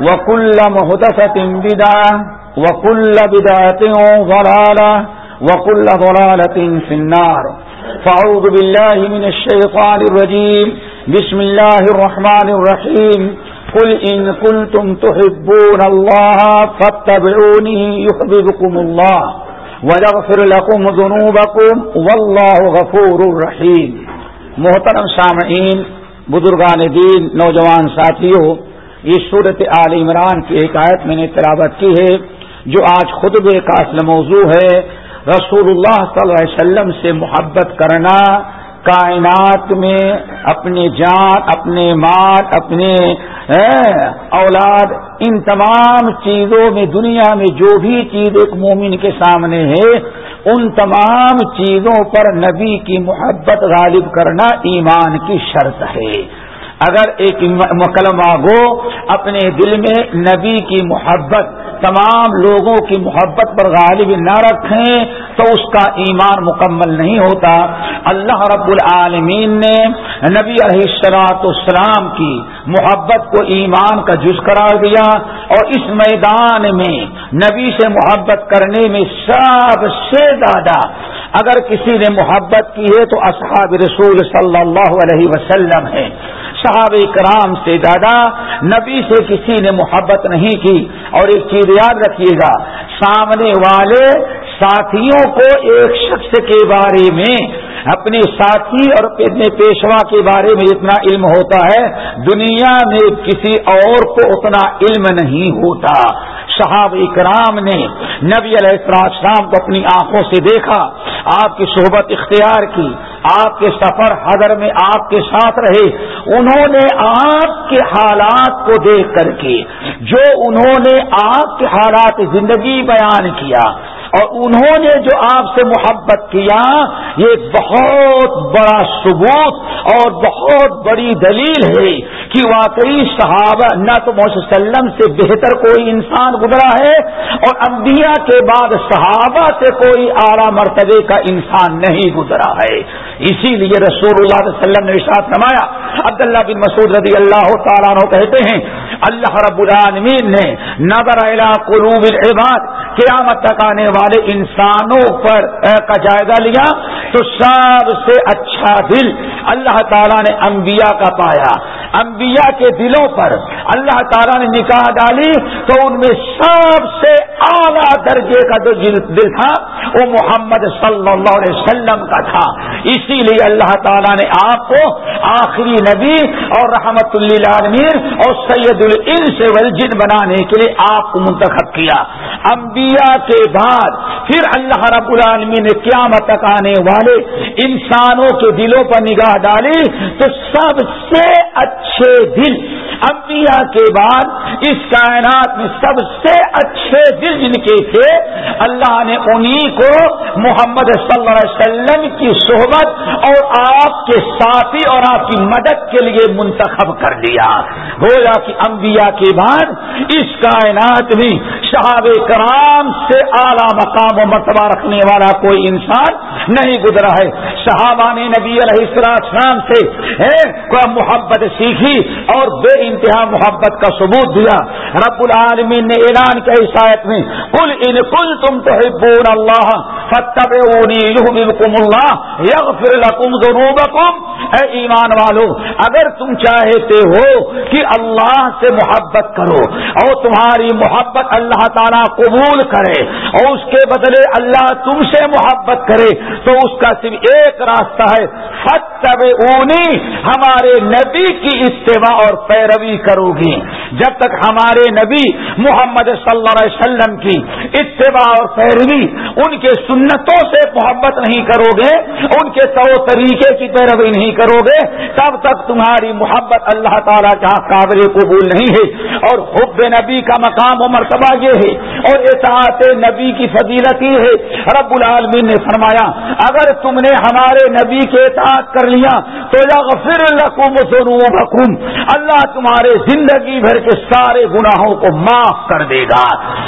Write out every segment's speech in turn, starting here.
وكل مهدسة بدعة وكل بدعة ضلالة وكل ضلالة في النار فعوذ بالله من الشيطان الرجيم بسم الله الرحمن الرحيم قل إن كنتم تحبون الله فاتبعوني يحببكم الله ويغفر لكم ذنوبكم والله غفور رحيم. محترم سامعین بزرگان دین نوجوان ساتھیوں یہ صورت عال عمران کی ایک آیت میں نے تلاوت کی ہے، جو آج خطبے کا اصل موضوع ہے۔ رسول اللہ صلی اللہ علیہ وسلم سے محبت کرنا، کائنات میں اپنے جان، اپنے مال، اپنے اولاد، ان تمام چیزوں میں، دنیا میں جو بھی چیز ایک مومن کے سامنے ہے، ان تمام چیزوں پر نبی کی محبت غالب کرنا ایمان کی شرط ہے۔ اگر ایک مکلمہ گو اپنے دل میں نبی کی محبت، تمام لوگوں کی محبت پر غالب نہ رکھیں تو اس کا ایمان مکمل نہیں ہوتا۔ اللہ رب العالمین نے نبی علیہ السلاط السلام کی محبت کو ایمان کا جز قرار دیا اور اس میدان میں نبی سے محبت کرنے میں سب سے زیادہ اگر کسی نے محبت کی ہے تو اصحاب رسول صلی اللہ علیہ وسلم ہے صحابہ کرام سے زیادہ نبی سے کسی نے محبت نہیں کی۔ اور ایک چیز یاد رکھیے گا، سامنے والے ساتھیوں کو ایک شخص کے بارے میں، اپنے ساتھی اور اپنے پیشوا کے بارے میں اتنا علم ہوتا ہے، دنیا میں کسی اور کو اتنا علم نہیں ہوتا۔ صحاب اکرام نے نبی علیہ السلام کو اپنی آنکھوں سے دیکھا، آپ کی صحبت اختیار کی، آپ کے سفر حضر میں آپ کے ساتھ رہے۔ انہوں نے آپ کے حالات کو دیکھ کر کے، جو انہوں نے آپ کے حالات زندگی بیان کیا اور انہوں نے جو آپ سے محبت کیا، یہ بہت بڑا ثبوت اور بہت بڑی دلیل ہے کہ واقعی صحابہ نہ تو وسلم سے بہتر کوئی انسان گزرا ہے اور انبیاء کے بعد صحابہ سے کوئی اعلیٰ مرتبے کا انسان نہیں گزرا ہے۔ اسی لیے رسول اللہ علیہ وسلم نے ارشاد نمایا عبداللہ بن مسعود رضی اللہ تعالیٰ کہتے ہیں، اللہ رب العالمین نے نظر قلوب العباد، قیامت تک آنے والے انسانوں پر کا جائزہ لیا تو سب سے اچھا دل اللہ تعالیٰ نے انبیاء کا پایا۔ انبیاء کے دلوں پر اللہ تعالیٰ نے نکاح ڈالی تو ان میں سب سے اعلیٰ درجے کا جو دل تھا وہ محمد صلی اللہ علیہ وسلم کا تھا۔ اسی لیے اللہ تعالیٰ نے آپ کو آخری نبی اور رحمت اللہ اور سید العلم والجن بنانے کے لیے آپ کو منتخب کیا۔ انبیاء کے بعد پھر اللہ رب العالمین نے قیامت تک آنے والے انسانوں کے دلوں پر نگاہ ڈالی تو سب سے اچھے دل انبیاء کے بعد اس کائنات میں سب سے اچھے دل جن کے تھے، اللہ نے انہی کو محمد صلی اللہ علیہ وسلم کی صحبت اور آپ کے ساتھی اور آپ کی مدد کے لیے منتخب کر دیا گویا کہ انبیاء کے بعد اس کائنات میں صحاب کرام سے اعلیٰ مقام و مرتبہ رکھنے والا کوئی انسان نہیں گزرا ہے۔ صحابہ نے نبی علیہ السلام سے محبت سیکھی اور بے انتہا محبت کا ثبوت دیا۔ رب العالمین نے اعلان کیا عیسائیت میں کل ان کل تم تو اللہ فتب اللہ یغفر لکم ذنوبکم۔ اے ایمان والو، اگر تم چاہتے ہو کہ اللہ سے محبت کرو اور تمہاری محبت اللہ تعالیٰ قبول کرے اور اس کے بدلے اللہ تم سے محبت کرے، تو اس کا صرف ایک راستہ ہے تب اونی ہمارے نبی کی اتباع اور پیروی کرو گی۔ جب تک ہمارے نبی محمد صلی اللہ علیہ وسلم کی اتباع اور پیروی ان کے سنتوں سے محبت نہیں کرو گے، ان کے طور طریقے کی پیروی نہیں کرو گے، تب تک تمہاری محبت اللہ تعالیٰ کا ہاں قابل قبول نہیں ہے۔ اور حب نبی کا مقام و مرتبہ یہ ہے، اور اطاعت نبی کی فضیلت یہ ہے۔ رب العالمین نے فرمایا، اگر تم نے ہمارے نبی کے اطاعت کر لیا تو یا غفر لکم ذنوبکم۔ اللہ تمہارے زندگی بھر کے سارے گناہوں کو معاف کر دے گا۔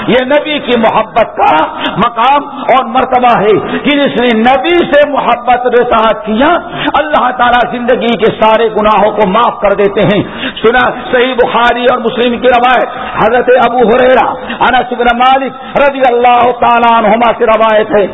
یہ نبی کی محبت کا مقام اور مرتبہ ہے کہ جس نے نبی سے محبت اطاعت کیا، اللہ تعالیٰ زندگی کے سارے گناہوں کو معاف کر دیتے ہیں۔ سنا، صحیح بخاری اور مسلم کی روایت، حضرت ابو حریرا انس بن مالک رضی اللہ تعالیٰ عنہما کی روایت ہے۔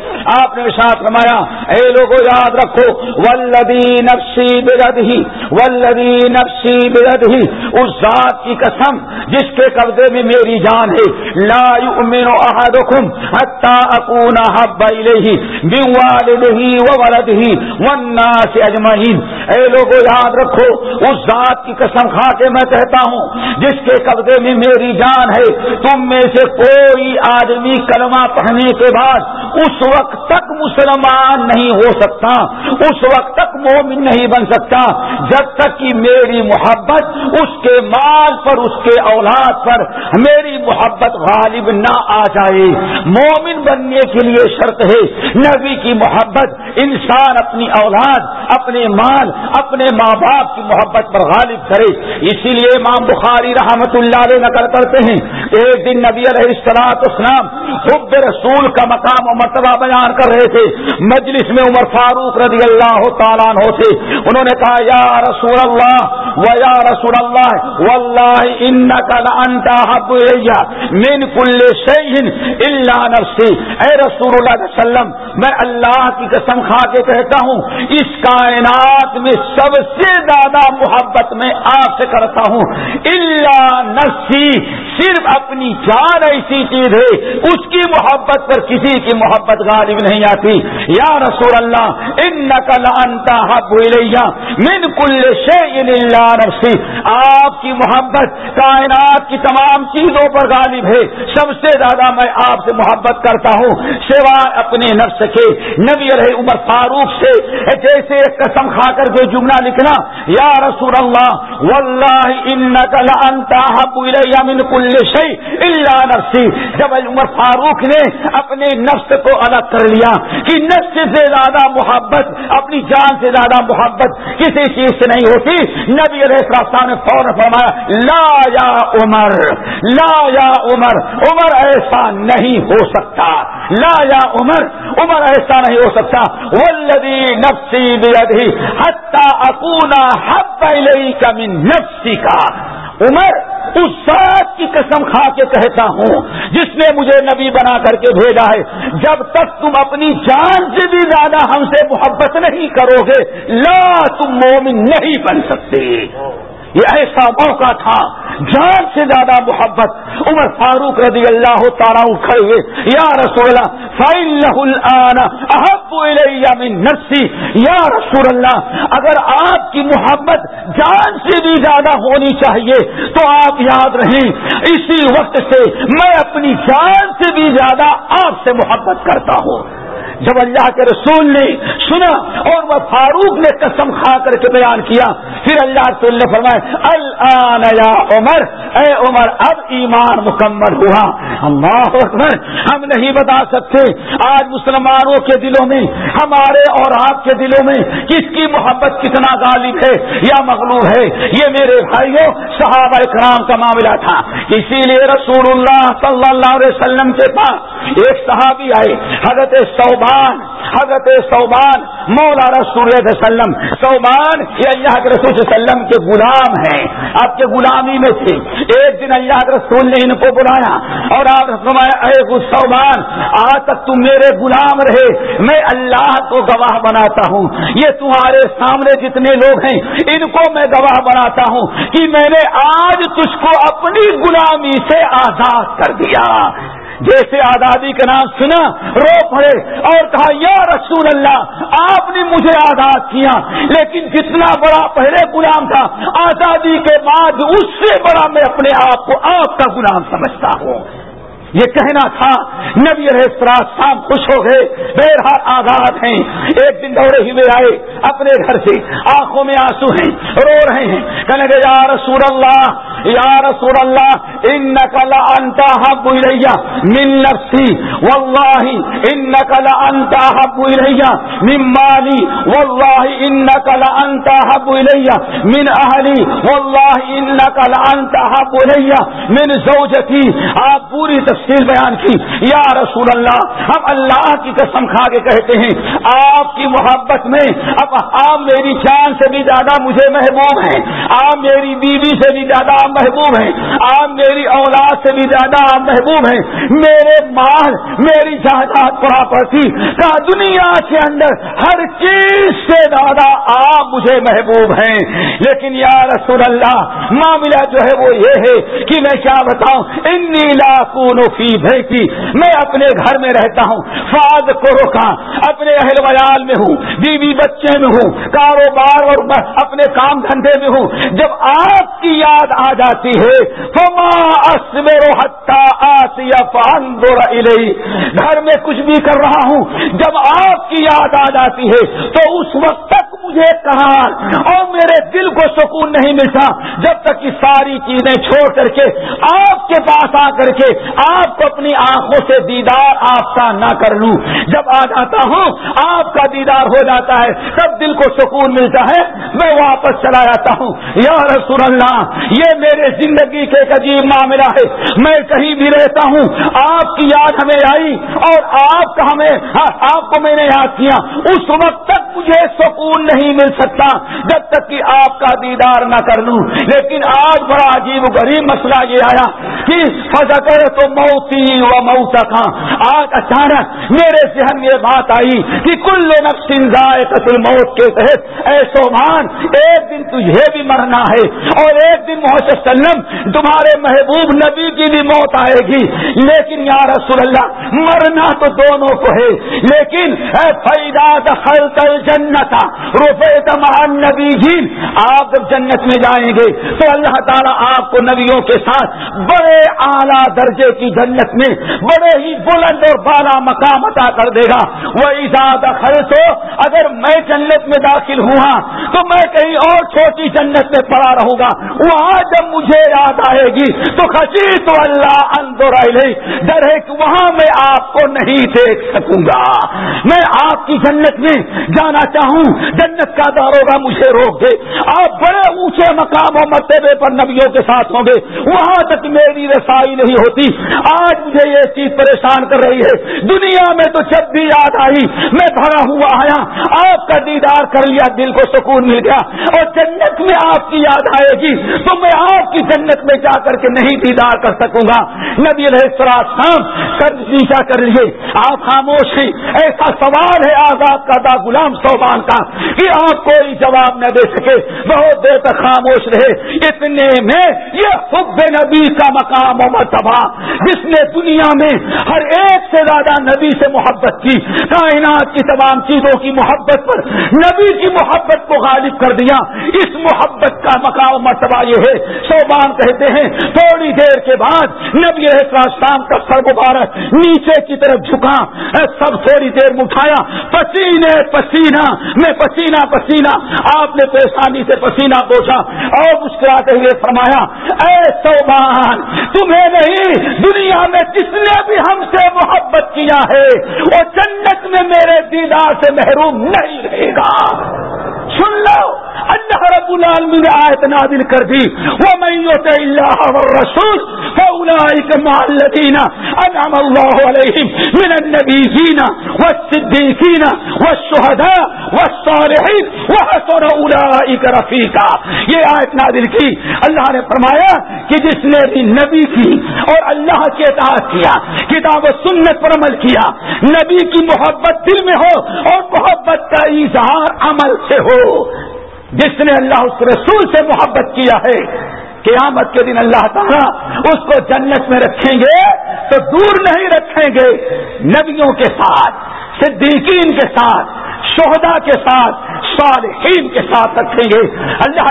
آپ نے ساتھ رمایا اے لوگوں یاد رکھو ولدی نفسی بےد ہی ولدی نفسی بےد ہی اس ذات کی قسم جس کے قبضے میں میری جان ہے، لا يؤمن احدكم حتى اكون حب اليه من والده وولده والناس اجمعين اے لوگوں یاد رکھو، اس ذات کی قسم کھا کے میں کہتا ہوں، جس کے قبضے میں میری جان ہے، تم میں سے کوئی آدمی کلمہ پڑھنے کے بعد اس وقت تک مسلمان نہیں ہو سکتا، اس وقت تک مومن نہیں بن سکتا، جب تک کہ میری محبت اس کے مال پر، اس کے اولاد پر میری محبت غالب نہ آ جائے۔ مومن بننے کے لیے شرط ہے نبی کی محبت، انسان اپنی اولاد، اپنے مال، اپنے ماں باپ کی محبت پر غالب کرے۔ اسی لیے امام بخاری رحمت اللہ علیہ نقل کرتے ہیں، ایک دن نبی علیہ السلاط اسلام حب رسول کا مقام و مرتبہ بیان کر رہے تھے۔ مجلس میں عمر فاروق رضی اللہ تعالیٰ عنہ تھے۔ انہوں نے کہا، یا رسول اللہ و یا رسول اللہ، واللہ انکا من کل شیہن اللہ نفسی اے رسول اللہ علیہ وسلم، میں اللہ کی قسم کھا کے کہتا ہوں، اس کائنات میں سب سے زیادہ محبت میں آپ سے کرتا ہوں۔ اللہ نفسی صرف اپنی جان ایسی چیز ہے، اس کی محبت پر کسی کی محبت غالب نہیں آتی۔ یا رسول اللہ ان نقل انتا حب من کل شیئن اللہ نفسی آپ کی محبت کائنات کی تمام چیزوں پر غالب ہے۔ سب سے زیادہ میں آپ سے محبت کرتا ہوں، سوائے اپنے نفس کے۔ نبی رہے عمر فاروق سے جیسے ایک قسم کھا کر کے جملہ لکھنا، یا رسول اللہ، واللہ انکا حب من کل شیء الا نفسی۔ جب عمر فاروق نے اپنے نفس کو الگ کر لیا کہ نفس سے زیادہ محبت، اپنی جان سے زیادہ محبت کسی چیز سے نہیں ہوتی، نبی علیہ السلام نے فوراً فرمایا، لا یا عمر، لا یا عمر عمر ایسا نہیں ہو سکتا۔ لا یا عمر عمر ایسا نہیں ہو سکتا۔ ولدی نفسی بیدھی حتی اکونا حب کا من نفسی کا عمر، اس ذات کی قسم کھا کے کہتا ہوں، جس نے مجھے نبی بنا کر کے بھیجا ہے۔ جب تک تم اپنی جان سے بھی زیادہ ہم سے محبت نہیں کرو گے، لا تم مومن نہیں بن سکتے۔ یہ ایسا موقع تھا جان سے زیادہ محبت عمر فاروق رضی اللہ تعالیٰ کھڑے ہوئے، یا رسول اللہ احب من نفسی یا رسول اللہ، اگر آپ کی محبت جان سے بھی زیادہ ہونی چاہیے، تو آپ یاد رہیں، اسی وقت سے میں اپنی جان سے بھی زیادہ آپ سے محبت کرتا ہوں۔ جب اللہ کے رسول نے سنا اور عمر فاروق نے قسم کھا کر کے بیان کیا، پھر اللہ رسول نے فرمایا الان یا عمر، اے عمر، اب ایمان مکمل ہوا۔ اللہ اکبر، ہم نہیں بتا سکتے آج مسلمانوں کے دلوں میں، ہمارے اور آپ کے دلوں میں کس کی محبت کتنا غالب ہے یا مغلوب ہے۔ یہ میرے بھائیوں، صحابہ کرام کا معاملہ تھا۔ اسی لیے رسول اللہ صلی اللہ علیہ وسلم کے پاس ایک صحابی آئے، حضرت صوبہ صوبان حضرت صوبان مولا رسول وسلم۔ صوبان یہ اللہ کے رسول وسلم کے غلام ہیں۔ آپ کے غلامی میں تھے۔ ایک دن اللہ کے رسول نے ان کو بلایا اور آپ اے صوبان آج تک تم میرے غلام رہے۔ میں اللہ کو گواہ بناتا ہوں۔ یہ تمہارے سامنے جتنے لوگ ہیں، ان کو میں گواہ بناتا ہوں کہ میں نے آج تجھ کو اپنی غلامی سے آزاد کر دیا۔ جیسے آزادی کا نام سنا، رو پڑے اور کہا، یا رسول اللہ، آپ نے مجھے آزاد کیا، لیکن جتنا بڑا پہلے غلام تھا، آزادی کے بعد اس سے بڑا میں اپنے آپ کو آپ کا غلام سمجھتا ہوں۔ یہ کہنا تھا، نبی شام خوش ہو گئے، بہرحال آزاد ہیں۔ ایک دن دوڑے ہوئے آئے، اپنے گھر سے آنکھوں میں آنسو ہیں، رو رہے ہیں۔ کہنے گے یا رسول اللہ، یا رسول اللہ ان نقل انتا بوئی رہیا من نفسی واللہ ان نقل انتا بوئی رہیا من مالی واللہ ان نقل انتا بوئی رہیا من اہلی واللہ ان نقل انتا بوئی رہیا من زوجتی۔ آپ پوری تفصیل تفصیل بیان کی، یا رسول اللہ، ہم اللہ کی قسم کھا کے کہتے ہیں، آپ کی محبت میں اب آپ میری جان سے بھی زیادہ مجھے محبوب ہیں، آپ میری بیوی سے بھی زیادہ محبوب ہیں، آپ میری اولاد سے بھی زیادہ آپ محبوب ہیں۔ میرے مال، میری جائیداد پراپرٹی کا دنیا کے اندر ہر چیز سے زیادہ آپ مجھے محبوب ہیں۔ لیکن یا رسول اللہ، معاملہ جو ہے وہ یہ ہے کہ میں کیا بتاؤں، انی لاکون فی بھیتی میں اپنے گھر میں رہتا ہوں۔ فاد کو روکا اپنے اہل ویال میں ہوں، بیوی بچے میں ہوں، کاروبار اور اپنے کام دھندے میں ہوں۔ جب آپ کی یاد آ جاتی ہے، فما گھر میں کچھ بھی کر رہا ہوں، جب آپ کی یاد آ جاتی ہے، تو اس وقت تک مجھے کہا اور میرے دل کو سکون نہیں ملتا۔ جب تک کہ ساری چیزیں چھوڑ کر کے، آپ کے پاس آ کر کے، آپ کو اپنی آنکھوں سے دیدار آپ کا نہ کر لوں۔ جب آ جاتا ہوں، آپ کا دیدار ہو جاتا ہے، تب دل کو سکون ملتا ہے۔ میں واپس چلا جاتا ہوں۔ یا رسول اللہ، یہ میرے زندگی کے ایک عجیب معاملہ ہے۔ میں کہیں بھی رہتا ہوں، آپ کی یاد ہمیں آئی اور آپ کا ہمیں، آپ کو میں نے یاد کیا۔ اس وقت تک مجھے سکون نہیں مل سکتا جب تک کہ آپ کا دیدار نہ کر لوں۔ لیکن آج بڑا عجیب غریب مسئلہ یہ آیا کہ فضر تو موتی و موت کا۔ آج اچانک میرے ذہن میں بات آئی کہ کل نقصین قتل موت کے تحت، اے سومان، ایک دن تجھے بھی مرنا ہے اور ایک دن محسوس سلم تمہارے محبوب نبی کی بھی موت آئے گی۔ لیکن یا رسول اللہ، مرنا تو دونوں کو ہے۔ لیکن، اے فیدا دخل تل جنت روپے تمان نبی جی آپ جب جنت میں جائیں گے تو اللہ تعالیٰ آپ کو نبیوں کے ساتھ بڑے اعلیٰ درجے کی جنت میں بڑے ہی بلند اور بالا مقام عطا کر دے گا۔ وہ ایزاد خرچ ہو اگر میں جنت میں داخل ہوا، تو میں کہیں اور چھوٹی جنت میں پڑا رہوں گا۔ وہاں جب مجھے یاد آئے گی، تو خسی تو اللہ اندر ڈر ہے کہ وہاں میں آپ کو نہیں دیکھ سکوں گا۔ میں آپ کی جنت میں جانا چاہوں۔ جنت کا داروگا مجھے روک دے۔ آپ بڑے اونچے مقام و مرتبے پر نبیوں کے ساتھ ہوں گے۔ وہاں تک میری رسائی نہیں ہوتی۔ آج مجھے یہ چیز پریشان کر رہی ہے۔ دنیا میں تو جب بھی یاد آئی، میں بھرا ہوا آیا۔ آپ کا دیدار کر لیا، دل کو سکون مل گیا۔ اور جنت میں آپ کی یاد آئے گی۔ تو میں آپ کی جنت میں جا کر کے نہیں دیدار کر سکوں گا۔ نبی شام کر نیچا کر لیے۔ آپ خاموش ہیں ایسا سوال ہے آزاد کا، دا غلام صوبان کا، کہ آپ کوئی جواب نہ دے سکے۔ بہت دیر تک خاموش رہے۔ اتنے میں یہ حب نبی کا مقام و مرتبہ۔ جس نے دنیا میں ہر ایک سے زیادہ نبی سے محبت کی، کائنات کی تمام چیزوں کی محبت پر نبی کی محبت کو غالب کر دیا۔ اس محبت کا مقام مرتبہ یہ ہے۔ صوبان کہتے ہیں، تھوڑی دیر کے بعد نبی شام کا سر مبارک نیچے کی طرف جھکا۔ سب تھوڑی دیر میں اٹھایا پسینے پسینہ، میں پسینہ پسینہ، آپ نے پیشانی سے پسینہ پوچھا۔ اور مسکراتے ہوئے فرمایا، اے صوبان، تمہیں نہیں، دنیا دنیا میں کس نے بھی ہم سے محبت کیا ہے، وہ جنت میں میرے دیدار سے محروم نہیں رہے گا۔ سن لو، اللہ رب العالمین نے آیت نادل کر دی۔ وہ میں اللہ رسول الذين انعم الله عليهم من النبيين والصديقين والشهداء والصالحين وحسن اولئك رفيقا۔ یہ آیت نادل کی۔ اللہ نے فرمایا کہ جس نے بھی نبی کی اور اللہ کے اطاعت کیا، کتاب و سنت پر عمل کیا۔ نبی کی محبت دل میں ہو اور محبت کا اظہار عمل سے ہو۔ جس نے اللہ اس رسول سے محبت کیا ہے، قیامت کے دن اللہ تعالیٰ اس کو جنت میں رکھیں گے تو دور نہیں رکھیں گے۔ نبیوں کے ساتھ، صدیقین کے ساتھ شہدا کے ساتھ، صالحین کے ساتھ رکھیں گے۔ اللہ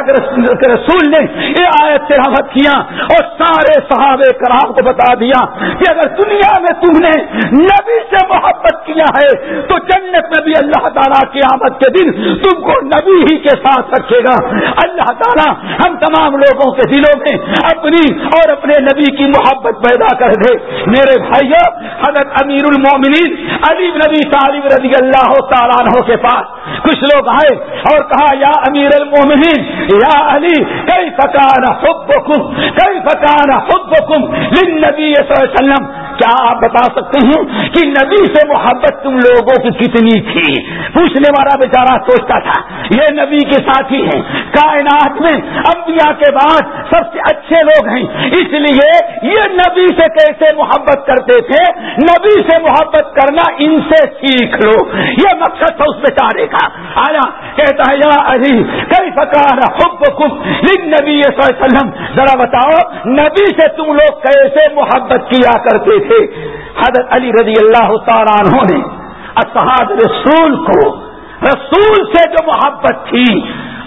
کے رسول نے یہ آیت تلاوت کیا اور سارے صحابہ کرام کو بتا دیا کہ اگر دنیا میں تم نے نبی سے محبت کیا ہے، تو جنت میں بھی اللہ تعالیٰ کی آمد کے دن تم کو نبی ہی کے ساتھ رکھے گا۔ اللہ تعالیٰ ہم تمام لوگوں کے دلوں میں اپنی اور اپنے نبی کی محبت پیدا کر دے۔ میرے بھائیوں حضرت امیر المومنین علی نبی طالب رضی اللہ تعالیٰ کے پاس کچھ لوگ آئے اور کہا، یا امیر المومنین یا علی کئی فکان خود کئی فکان خود صلی اللہ علیہ وسلم? کیا آپ بتا سکتے ہیں کہ نبی سے محبت تم لوگوں کی کتنی تھی؟ پوچھنے والا بیچارہ سوچتا تھا، یہ نبی کے ساتھی ہیں، کائنات میں انبیاء کے بعد سب سے اچھے لوگ ہیں۔ اس لیے یہ نبی سے کیسے محبت کرتے تھے؟ نبی سے محبت کرنا ان سے سیکھ لو۔ یہ مقصد تھا اس بیچارے کا۔ آیا کہتا ہے، یا علی کئی فکار حب خب نبی وسلم؟ ذرا بتاؤ، نبی سے تم لوگ کیسے محبت کیا کرتے تھے تھے؟ حضرت علی رضی اللہ تعالیٰ عنہ نے اصحاب رسول کو، رسول سے جو محبت تھی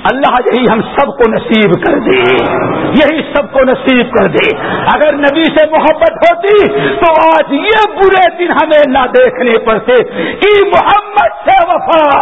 اللہ یہی ہم سب کو نصیب کر دے، یہی سب کو نصیب کر دے۔ اگر نبی سے محبت ہوتی تو آج یہ برے دن ہمیں نہ دیکھنے پڑتے۔ کہ محمد سے وفا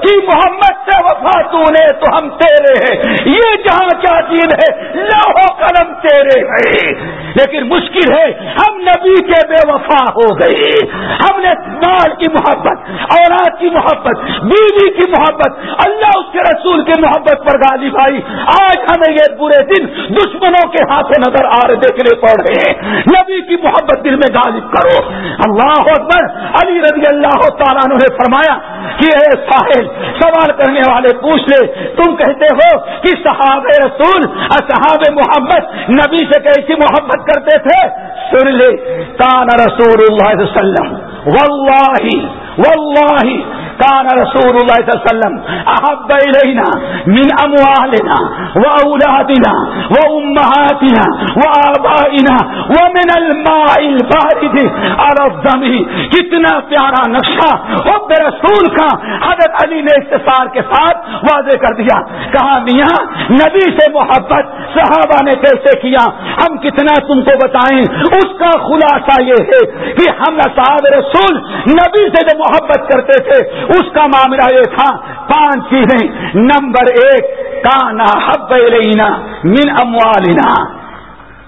کہ محمد سے وفا تو نے تو ہم تیرے ہیں۔ یہ جہاں کیا چیز ہے لوہو قلم تیرے ہیں۔ لیکن مشکل ہے، ہم نبی کے بے وفا ہو گئے۔ ہم نے مال کی محبت، اولاد کی محبت، بیوی کی محبت، اللہ اس کے رسول رسول کی محبت پر گالی بھائی۔ آج ہمیں یہ برے دن دشمنوں کے ہاتھوں نظر آ رہے دیکھنے پڑ رہے ہیں۔ نبی کی محبت دل میں غالب کرو۔ اللہ اکبر۔ علی رضی اللہ تعالیٰ نے فرمایا کہ اے ساحل، سوال کرنے والے پوچھ لے۔ تم کہتے ہو کہ صحاب رسول صحاب محمد نبی سے کیسی محبت کرتے تھے؟ سن لے، کان رسول اللہ وسلم۔ واللہ واللہ کان رسول اللہ صلی اللہ علیہ وسلم احب الینا من اموالنا واولادنا وامهاتنا وابائنا ومن الماء البارد على الدم. کتنا پیارا نقشہ حب رسول کا حضرت علی نے اختصار کے ساتھ واضح کر دیا. کہا، میاں، نبی سے محبت صحابہ نے کیسے کیا؟ ہم کتنا تم کو بتائیں؟ اس کا خلاصہ یہ ہے کہ ہم صاحب رسول نبی سے جو محبت کرتے تھے اس کا معاملہ یہ تھا، پانچ چیزیں۔ نمبر ایک، کانا حب لینا من اموالنا۔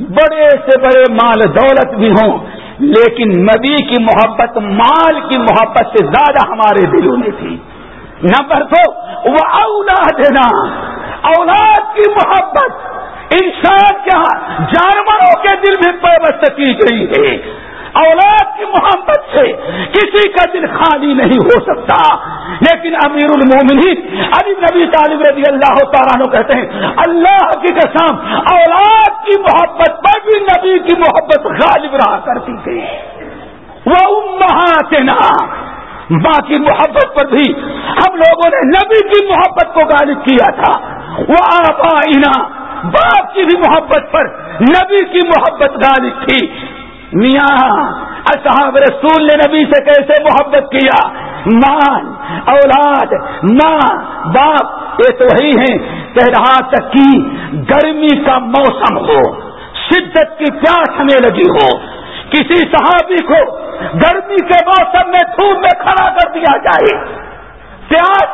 بڑے سے بڑے مال دولت بھی ہوں، لیکن نبی کی محبت، مال کی محبت سے زیادہ ہمارے دلوں میں تھی۔ نمبر دو، وہ اولاد نا اولاد کی محبت، انسان کیا ہاں، جانوروں کے دل میں پیوست کی گئی ہے۔ اولاد کی محبت سے کسی کا دل خالی نہیں ہو سکتا۔ لیکن امیر المومنین علی نبی طالب رضی اللہ تعالیٰ کہتے ہیں، اللہ کی قسم، اولاد کی محبت پر بھی نبی کی محبت غالب رہا کرتی تھی۔ وہ امہاتنا۔ ماں کی محبت پر بھی ہم لوگوں نے نبی کی محبت کو غالب کیا تھا۔ وہ آبا باپ کی بھی محبت پر نبی کی محبت غالب تھی۔ میاں، اصحاب رسول نے نبی سے کیسے محبت کیا؟ مان اولاد، ماں، باپ، یہ تو وہی ہیں۔ کہ رہا تک کہ گرمی کا موسم ہو، شدت کی پیاس ہمیں لگی ہو۔ کسی صحابی کو گرمی کے موسم میں دھوپ میں کھڑا کر دیا جائے۔ پیاس،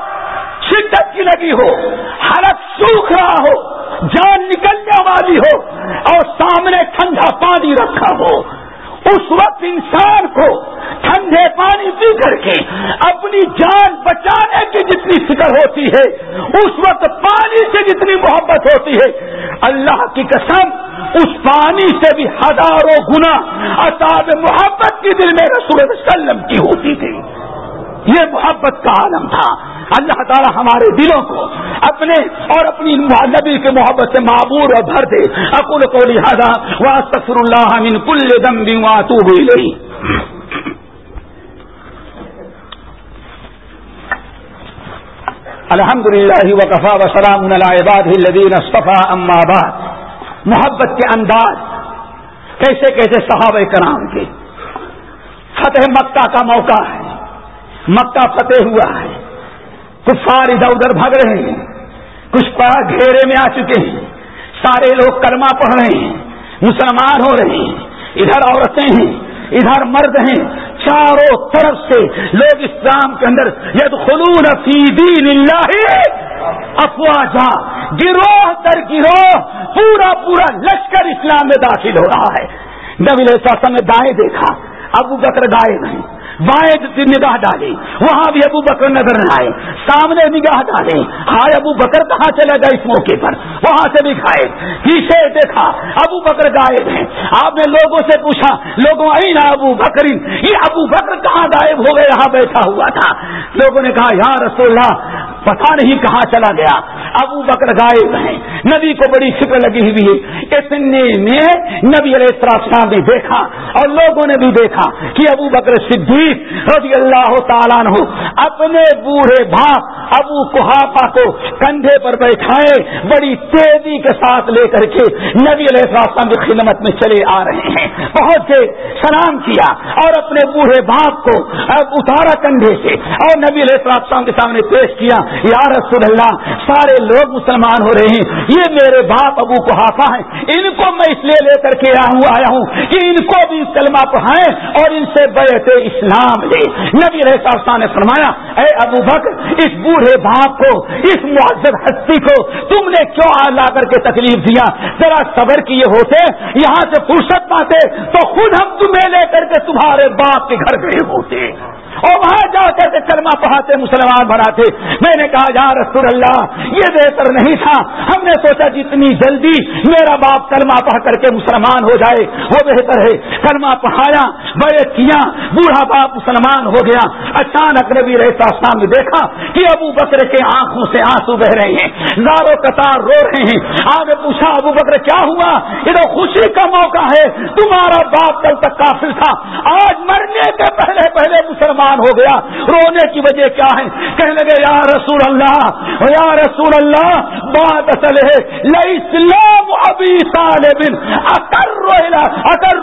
شدت کی لگی ہو حلق سوکھ رہا ہو، جان نکلنے والی ہو اور سامنے ٹھنڈا پانی رکھا ہو۔ اس وقت انسان کو ٹھنڈے پانی پی کر کے اپنی جان بچانے کی جتنی فکر ہوتی ہے، اس وقت پانی سے جتنی محبت ہوتی ہے، اللہ کی قسم، اس پانی سے بھی ہزاروں گنا اصاب محبت کی دل میں رسول وسلم کی ہوتی تھی۔ یہ محبت کا عالم تھا۔ اللہ تعالی ہمارے دلوں کو اپنے اور اپنی نبی کے محبت سے معبور اور بھر دے۔ اکل کو لہٰذا واسطر اللہ من کل دم بھی تو بھی لئی الحمد للہ وقفا وسلام الباد الدین اصطفیٰ اما آباد محبت کے انداز کیسے کیسے صحابہ کرام کے۔ فتح مکہ کا موقع ہے۔ مکہ فتح ہوا ہے۔ کفار ادھر ادھر بھگ رہے ہیں۔ کچھ پڑا گھیرے میں آ چکے ہیں۔ سارے لوگ کلمہ پڑھ رہے ہیں۔ مسلمان ہو رہے ہیں۔ ادھر عورتیں ہیں۔ ادھر مرد ہیں۔ چاروں طرف سے لوگ اسلام کے اندر ید خلون فی دین اللہ۔ افواجا گروہ در گروہ پورا پورا لشکر اسلام میں داخل ہو رہا ہے۔ نبی علیہ نے دائیں دیکھا۔ ابو بکر گائے نہیں۔ واحد نگاہ ڈالی وہاں بھی ابو بکر نظر نہ آئے، سامنے نگاہ ڈالے ہائے ابو بکر، کہاں چلے گا اس موقع پر؟ وہاں سے بھی کھائے پیچھے دیکھا، ابو بکر غائب ہیں۔ آپ نے لوگوں سے پوچھا، لوگوں آئی نا ابو بکر، یہ ابو بکر کہاں غائب ہو گئے؟ یہاں بیٹھا ہوا تھا۔ لوگوں نے کہا، یا رسول اللہ پتا نہیں کہاں چلا گیا۔ ابو بکر غائب ہیں۔ نبی کو بڑی فکر لگی ہوئی ہے۔ اتنے میں نبی علیہ السلام نے دیکھا اور لوگوں نے بھی دیکھا کہ ابو بکر صدیق رضی اللہ تعالیٰ نے اپنے بوڑھے بھاپ ابو کوہافا کو کندھے پر بیٹھائے بڑی تیزی کے ساتھ لے کر کے نبی علیہ السلام کی خدمت میں چلے آ رہے ہیں۔ پہنچ کے سلام کیا اور اپنے بوڑھے باپ کو اتارا کندھے سے اور نبی علیہ السلام کے سامنے پیش کیا یا رسول اللہ، سارے لوگ مسلمان ہو رہے ہیں۔ یہ میرے باپ ابو کو ہافا ہے ان کو میں اس لیے لے کر کے آیا ہوں کہ ان کو بھی کلمہ پڑھائیں اور ان سے بیت اسلام لے نبی رہتا نے فرمایا، اے ابو بکر، اس بوڑھے باپ کو، اس معذر ہستی کو تم نے کیوں آ لا کر کے تکلیف دیا؟ ذرا صبر کیے ہوتے، یہاں سے فرصت پاتے تو خود ہم تمہیں لے کر کے تمہارے باپ کے گھر گئے ہوتے۔ اور وہاں جا کر کے کلمہ پڑھاتے، مسلمان بناتے۔ میں نے کہا، یا رسول اللہ، یہ بہتر نہیں تھا۔ ہم نے سوچا، جتنی جلدی میرا باپ کلمہ پڑھ کر کے مسلمان ہو جائے، وہ بہتر ہے۔ کلمہ پڑھایا، بڑے کیا، بوڑھا باپ مسلمان ہو گیا۔ اچانک نبی رہتا نے دیکھا کہ ابو بکر کے آنکھوں سے آنسو بہ رہے ہیں زارو قطار رو رہے ہیں۔ آپ نے پوچھا، ابو بکر، کیا ہوا؟ یہ تو خوشی کا موقع ہے۔ تمہارا باپ کل تک کافر تھا۔ آج مرنے کے پہلے پہلے مسلمان ہو گیا۔ رونے کی وجہ کیا ہے؟ کہنے لگے، یا رسول اللہ یا رسول اللہ، بات اصل ہے اسلام ابھی طالب اکر اکر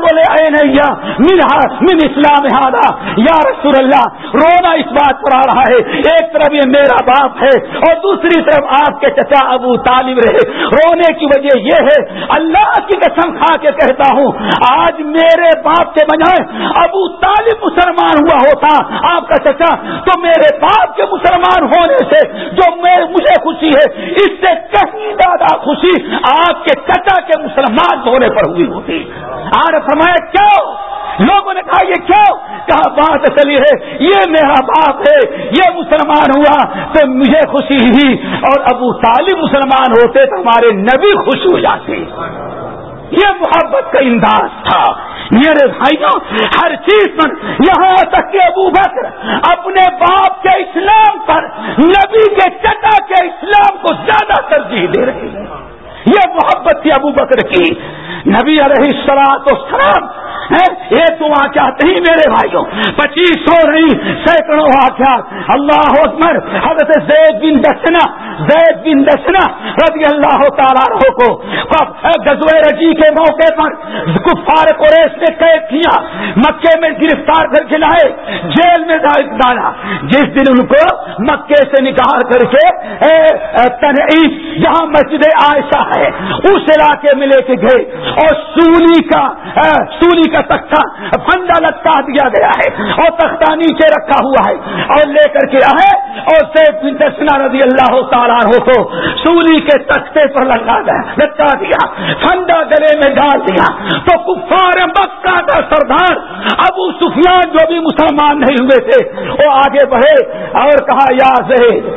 من اسلام ہادا یا رسول اللہ، رونا اس بات پر آ رہا ہے۔ ایک طرف یہ میرا باپ ہے، اور دوسری طرف آپ کے چچا ابو طالب رہے۔ رونے کی وجہ یہ ہے، اللہ کی قسم کھا کے کہتا ہوں، آج میرے باپ کے بجائے ابو طالب مسلمان ہوا ہوتا۔ آپ کا چچا تو میرے باپ کے مسلمان ہونے سے، جو مجھے خوشی ہے، اس سے کہیں زیادہ خوشی آپ کے چچا کے مسلمان ہونے پر ہوئی ہوتی۔ آر فرمایا، کیوں؟ لوگوں نے کہا، یہ کیوں؟ کہا، بات چلی ہے، یہ میرا باپ ہے، یہ مسلمان ہوا، تو مجھے خوشی ہی اور ابو طالب مسلمان ہوتے تو ہمارے نبی خوش ہو جاتے۔ یہ محبت کا انداز تھا۔ میرے بھائیوں، ہر چیز پر یہاں تک کہ ابو بکر اپنے باپ کے اسلام پر، نبی کے چٹا کے اسلام کو زیادہ ترجیح دے رہے ہیں۔ یہ محبت تھی ابو بکر کی۔ نبی علیہ السلام تو سلام یہ تو چاہتے ہی میرے بھائیوں۔ پچیس سو نہیں سینکڑوں واقعات۔ اللہ اکبر، حضرت زید بن دسنا، زید بن دسنا رضی اللہ تعالیٰ کو۔ گزوے رجی کے موقع پر کفار قریش نے قید کیا، مکے میں گرفتار کر کے لائے، جیل میں ڈالا۔ جس دن ان کو مکے سے نکال کر کے تنعیم جہاں مسجد عائشہ ہے۔ اس علاقے میں لے کے گئے اور سولی کا سولی کا تختہ پنڈا لٹکا دیا گیا ہے اور تختہ نیچے رکھا ہوا ہے اور لے کر کے آئے اور سیف دسنا رضی اللہ تعالیٰ کو سولی کے تختے پر لگا گیا لٹکا دیا، پھنڈا گلے میں ڈال دیا۔ تو کفار مکہ کا سردار ابو سفیان جو بھی مسلمان نہیں ہوئے تھے، وہ آگے بڑھے اور کہا، یا زہید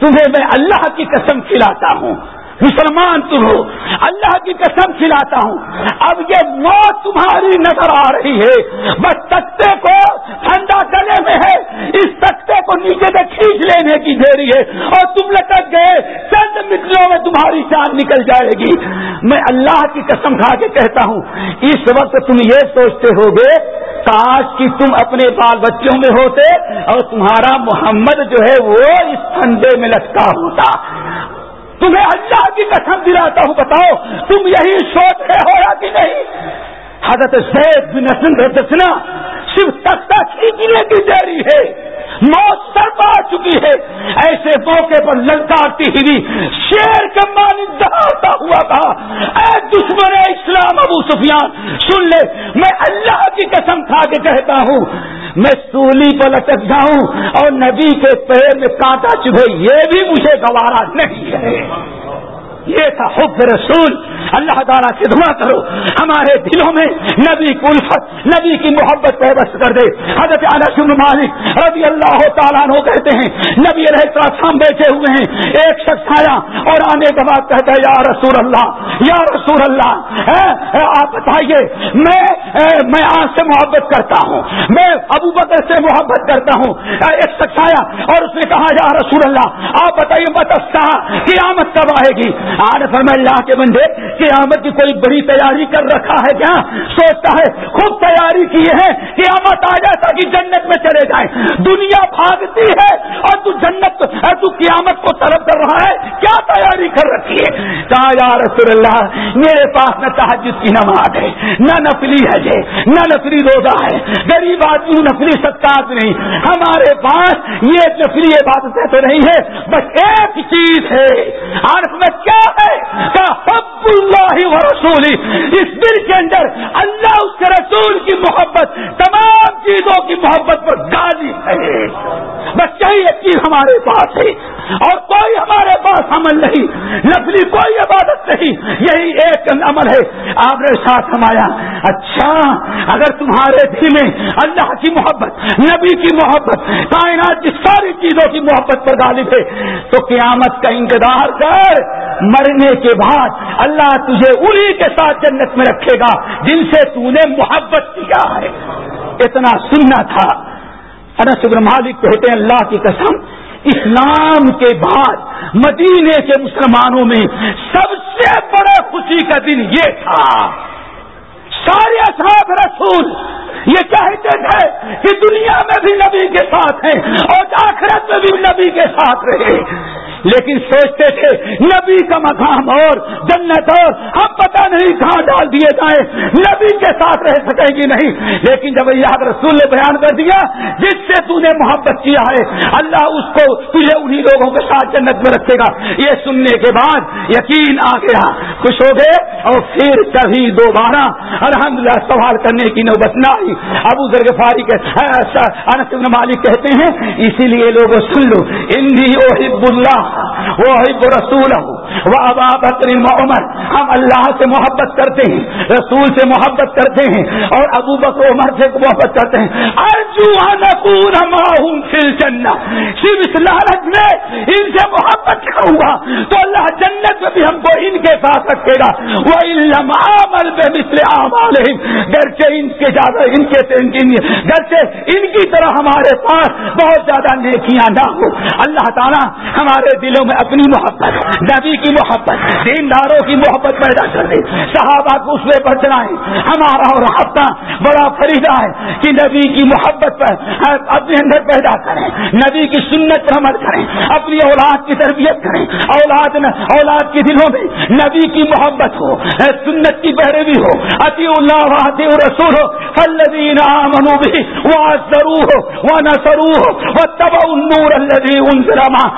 تمہیں میں اللہ کی قسم کھلاتا ہوں۔ مسلمان تم ہو۔ اللہ کی قسم کھلاتا ہوں۔ اب یہ موت تمہاری نظر آ رہی ہے۔ بس تختے کو ٹھنڈا گلے میں ہے۔ اس تختے کو نیچے سے کھینچ لینے کی دیری ہے۔ اور تم لٹک گئے۔ چند مٹروں میں تمہاری جان نکل جائے گی۔ میں اللہ کی قسم کھا کے کہتا ہوں، اس وقت تم یہ سوچتے ہو گے کاش کی تم اپنے بال بچوں میں ہوتے اور تمہارا محمد جو ہے وہ اس ٹھنڈے میں لٹکا ہوتا۔ تمہیں اللہ کی قسم دلاتا ہوں، بتاؤ، تم یہی سوچ رہے ہو یا کہ نہیں؟ حضرت زید بن رسنا صرف تختہ کھینچنے کی دیری ہے۔ موت سر پا چکی ہے۔ ایسے موقع پر للکارتی ہوئی شیر کے مانی دہاتا ہوا تھا۔ اے دشمن اسلام، ابو سفیان، سن لے، میں اللہ کی قسم کھا کے کہتا ہوں۔ میں سولی پر لٹک جاؤں اور نبی کے پیر میں کانٹا چبھے، یہ بھی مجھے گوارا نہیں ہے۔ یہ تھا حب رسول۔ اللہ تعالیٰ سے دعا کرو۔ ہمارے دلوں میں نبی کی الفت، نبی کی محبت پیبست کر دے۔ حضرت انس مالک رضی اللہ تعالیٰ نو کہتے ہیں، نبی علیہ بیٹھے ہوئے ہیں۔ ایک شخص آیا اور آنے کے بعد کہتا ہے، یا رسول اللہ، یا رسول اللہ آپ بتائیے، میں میں آج سے محبت کرتا ہوں۔ میں ابو بکر سے محبت کرتا ہوں۔ ایک شخص آیا اور اس نے کہا، یا رسول اللہ، آپ بتائیے بتستا قیامت کب آئے گی؟ اللہ کے بندے، قیامت کی کوئی بڑی تیاری کر رکھا ہے کیا؟ سوچتا ہے، خوب تیاری کی ہے قیامت آ جائے تاکہ جنت میں چلے جائیں دنیا بھاگتی ہے اور تو جنت تو قیامت کو طلب کر رہا ہے۔ کیا تیاری کر رکھی ہے؟ کہا، یا رسول اللہ، میرے پاس نہ تحجد کی نماز ہے، نہ نفلی حج ہے، نہ نفلی روزہ ہے۔ غریب آدمی نفلی ستار نہیں۔ ہمارے پاس یہ نفلی عبادتیں تو نہیں ہے بس ایک چیز ہے۔ عرف میں کیا ہے۔ کہ حب اللہ و رسولی۔ اس دل کے اندر اللہ اس کے رسول کی محبت، تمام چیزوں کی محبت پر گالی ہے۔ بس یہی ایک چیز ہمارے پاس ہے۔ اور کوئی ہمارے پاس عمل نہیں۔ نفلی کوئی عبادت نہیں، یہی ایک عمل ہے۔ آپ نے ساتھ ہمایا اچھا اگر تمہارے دل میں اللہ کی محبت، نبی کی محبت، کائنات کی ساری چیزوں کی محبت پر غالب ہے، تو قیامت کا انتظار کر۔ مرنے کے بعد اللہ تجھے انہی کے ساتھ جنت میں رکھے گا جن سے تو نے محبت کیا ہے۔ اتنا سننا تھا۔ انس مالک کہتے ہیں، اللہ کی قسم اسلام کے بعد مدینے کے مسلمانوں میں سب سے بڑا خوشی کا دن یہ تھا۔ سارے اصحاب رسول یہ چاہتے تھے کہ دنیا میں بھی نبی کے ساتھ ہیں اور آخرت میں بھی نبی کے ساتھ رہے۔ لیکن سوچتے تھے، نبی کا مقام اور جنت اور، ہم پتہ نہیں کہاں ڈال دیے جائیں۔ نبی کے ساتھ رہ سکیں گی نہیں۔ لیکن جب یاد رسول نے بیان کر دیا، جس سے تو نے محبت کیا ہے، اللہ اس کو تجھے انہی لوگوں کے ساتھ جنت میں رکھے گا۔ یہ سننے کے بعد یقین آ گیا۔ خوش ہو گئے اور پھر کبھی دوبارہ الحمدللہ سوال کرنے کی نوبت نہ آئی۔ ابو ذرگفاری کے انس مالک کہتے ہیں، اسی لیے لوگوں، سن لو اندی اوہب اللہ وہ حب رسول وہ ابا بکر عمر ہم اللہ سے محبت کرتے ہیں، رسول سے محبت کرتے ہیں اور ابو بکر عمر سے محبت کرتے ہیں۔ ارجو فل چند صرف اس لالچ میں ان سے محبت کروں تو اللہ جنت میں بھی ہم کو ان کے ساتھ رکھے گا۔ وہ علم عمل بے مثل اعمال گرچہ ان کے زیادہ، ان کے گرچہ ان کی طرح ہمارے پاس بہت زیادہ نیکیاں نہ ہو اللہ تعالیٰ ہمارے دلوں میں اپنی محبت، نبی کی محبت، دینداروں کی محبت پیدا کر دے۔ صحابہ کو اس پر چلائیں ہمارا اور ہفتہ بڑا فریدہ ہے کہ نبی کی محبت پر اپنے اندر پیدا کریں۔ نبی کی سنت پر عمل کریں۔ اپنی اولاد کی تربیت کریں۔ اولاد اولاد کے دلوں میں نبی کی محبت ہو سنت کی پیروی ہو۔ اتی اللہ رسول ہو فلدین بھی وہ سرو ہو۔ وہ نہ سرو ہو وہ تب النور الذي انزل ما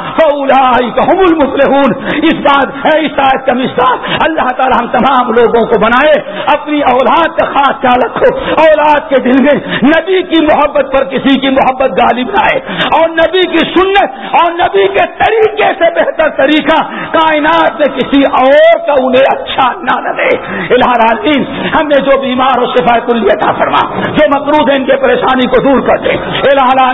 هم المفلحون۔ اس بات ہے، اس آیت کا مثال۔ اللہ تعالی ہم تمام لوگوں کو بنائے، اپنی اولاد کا خاص خیال رکھو۔ اولاد کے دل میں نبی کی محبت پر کسی کی محبت غالب نہ آئے۔ اور نبی کی سنت اور نبی کے طریقے سے بہتر طریقہ، کائنات میں کسی اور کا انہیں اچھا نہ لگے۔ الہٰ ہم نے جو بیمار ہو شفا کل فرما، جو مقروض ہے ان کے پریشانی کو دور کر دے۔ الہ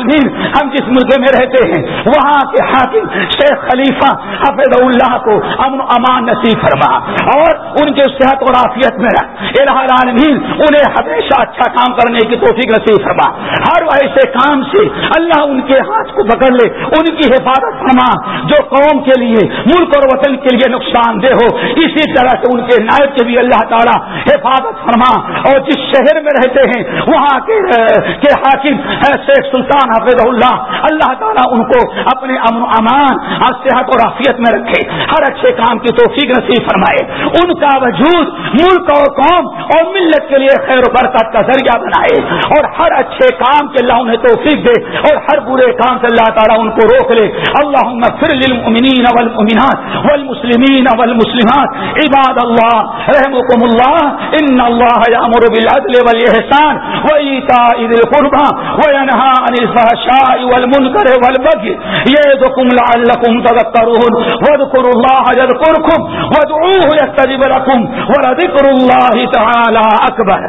ہم جس ملک میں رہتے ہیں، وہاں کے حاکم شیخ خلیفہ حفظ اللہ کو امن امان نصیب فرما اور ان کے صحت اور عافیت میں رکھ۔ العالمین، انہیں ہمیشہ اچھا کام کرنے کی توفیق نصیب فرما۔ ہر ایسے کام سے اللہ ان کے ہاتھ کو پکڑ لے، ان کی حفاظت فرما۔ جو قوم کے لیے، ملک اور وطن کے لیے نقصان دہ ہو، اسی طرح سے ان کے نائب کے بھی اللہ تعالیٰ حفاظت فرما۔ اور جس شہر میں رہتے ہیں، وہاں کے حاکم شیخ سلطان حفظ اللہ۔ اللہ تعالیٰ ان کو اپنے امن و امان اور صحت اور عافیت میں رکھے۔ ہر اچھے کام کی توفیق نصیب فرمائے۔ ان کا وجود ملک اور قوم اور ملت کے لیے خیر و برکت کا ذریعہ بنائے۔ اور ہر اچھے کام کے اللہ انہیں توفیق دے اور ہر برے کام سے اللہ تعالیٰ ان کو روک لے۔ اللہ پھر للمؤمنین والمؤمنات والمسلمین والمسلمات۔ عباد اللہ رحمكم اللہ۔ ان اللہ یامر بالعدل والاحسان وایتاء ذی القربى وینھا عن الفحشاء والمنکر والبغي یعظکم لعلکم تذکرون وذکر اللہ یذکرکم ودعوه یستجب لکم ولذکر اللہ تعالی اکبر